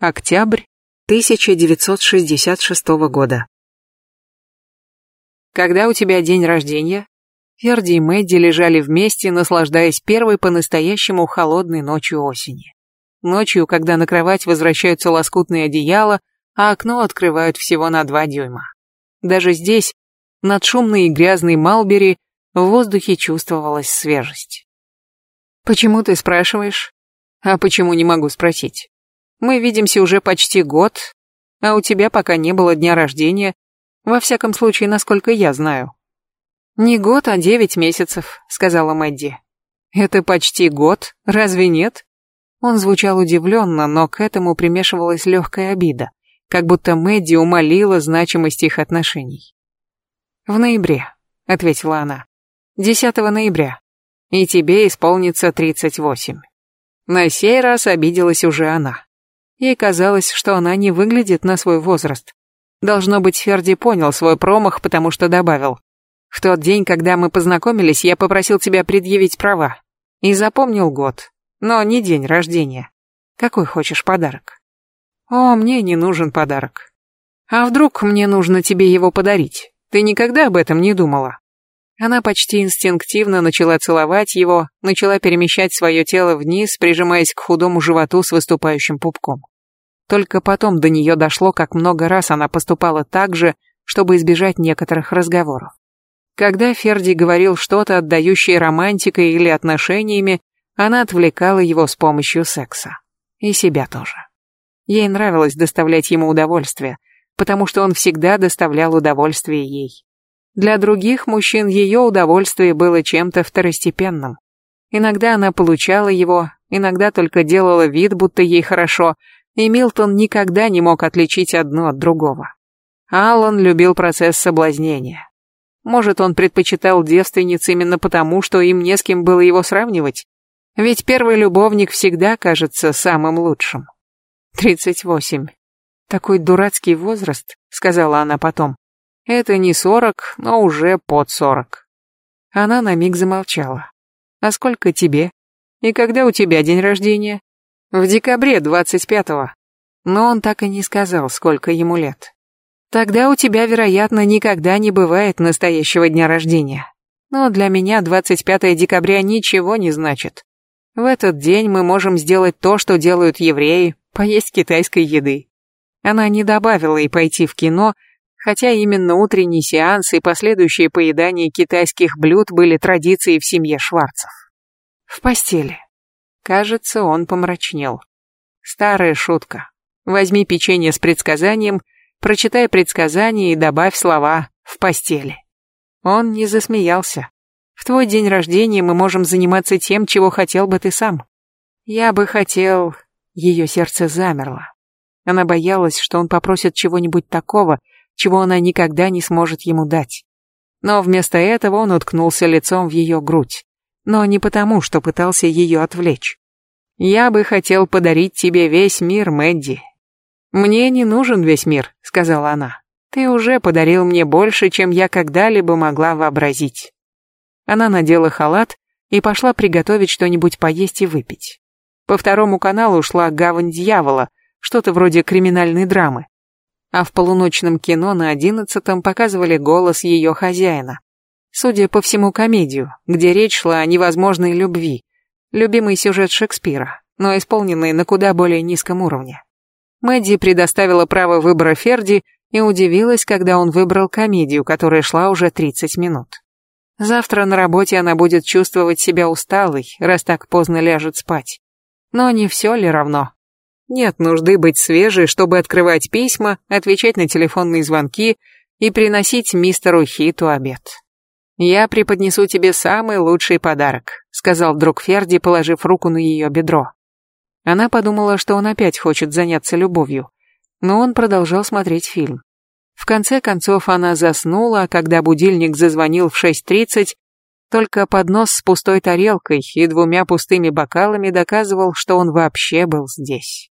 Октябрь 1966 года. Когда у тебя день рождения? Ферди и Мэдди лежали вместе, наслаждаясь первой по-настоящему холодной ночью осени. Ночью, когда на кровать возвращаются лоскутные одеяла, а окно открывают всего на два дюйма. Даже здесь, над шумной и грязной Малбери, в воздухе чувствовалась свежесть. «Почему ты спрашиваешь?» «А почему не могу спросить?» «Мы видимся уже почти год, а у тебя пока не было дня рождения, во всяком случае, насколько я знаю». «Не год, а девять месяцев», — сказала Мэдди. «Это почти год, разве нет?» Он звучал удивленно, но к этому примешивалась легкая обида, как будто Мэдди умолила значимость их отношений. «В ноябре», — ответила она. «10 ноября. И тебе исполнится тридцать восемь». На сей раз обиделась уже она. Ей казалось, что она не выглядит на свой возраст. Должно быть, Ферди понял свой промах, потому что добавил. «В тот день, когда мы познакомились, я попросил тебя предъявить права. И запомнил год, но не день рождения. Какой хочешь подарок?» «О, мне не нужен подарок. А вдруг мне нужно тебе его подарить? Ты никогда об этом не думала?» Она почти инстинктивно начала целовать его, начала перемещать свое тело вниз, прижимаясь к худому животу с выступающим пупком. Только потом до нее дошло, как много раз она поступала так же, чтобы избежать некоторых разговоров. Когда Ферди говорил что-то, отдающее романтикой или отношениями, она отвлекала его с помощью секса. И себя тоже. Ей нравилось доставлять ему удовольствие, потому что он всегда доставлял удовольствие ей. Для других мужчин ее удовольствие было чем-то второстепенным. Иногда она получала его, иногда только делала вид, будто ей хорошо, и Милтон никогда не мог отличить одно от другого. Аллан любил процесс соблазнения. Может, он предпочитал девственниц именно потому, что им не с кем было его сравнивать? Ведь первый любовник всегда кажется самым лучшим. Тридцать восемь. Такой дурацкий возраст, сказала она потом. Это не сорок, но уже под сорок. Она на миг замолчала. А сколько тебе? И когда у тебя день рождения? В декабре двадцать пятого. Но он так и не сказал, сколько ему лет. Тогда у тебя, вероятно, никогда не бывает настоящего дня рождения. Но для меня 25 декабря ничего не значит. В этот день мы можем сделать то, что делают евреи, поесть китайской еды. Она не добавила и пойти в кино, хотя именно утренний сеанс и последующее поедание китайских блюд были традицией в семье Шварцев. В постели. Кажется, он помрачнел. Старая шутка. Возьми печенье с предсказанием, прочитай предсказание и добавь слова «в постели». Он не засмеялся. В твой день рождения мы можем заниматься тем, чего хотел бы ты сам. Я бы хотел... Ее сердце замерло. Она боялась, что он попросит чего-нибудь такого, чего она никогда не сможет ему дать. Но вместо этого он уткнулся лицом в ее грудь. Но не потому, что пытался ее отвлечь. «Я бы хотел подарить тебе весь мир, Мэдди». «Мне не нужен весь мир», — сказала она. «Ты уже подарил мне больше, чем я когда-либо могла вообразить». Она надела халат и пошла приготовить что-нибудь поесть и выпить. По второму каналу шла «Гавань дьявола», что-то вроде криминальной драмы а в полуночном кино на одиннадцатом показывали голос ее хозяина. Судя по всему, комедию, где речь шла о невозможной любви, любимый сюжет Шекспира, но исполненный на куда более низком уровне. Мэдди предоставила право выбора Ферди и удивилась, когда он выбрал комедию, которая шла уже 30 минут. Завтра на работе она будет чувствовать себя усталой, раз так поздно ляжет спать. Но не все ли равно? Нет нужды быть свежей, чтобы открывать письма, отвечать на телефонные звонки и приносить мистеру Хиту обед. «Я преподнесу тебе самый лучший подарок», — сказал вдруг Ферди, положив руку на ее бедро. Она подумала, что он опять хочет заняться любовью, но он продолжал смотреть фильм. В конце концов она заснула, а когда будильник зазвонил в 6.30, только поднос с пустой тарелкой и двумя пустыми бокалами доказывал, что он вообще был здесь.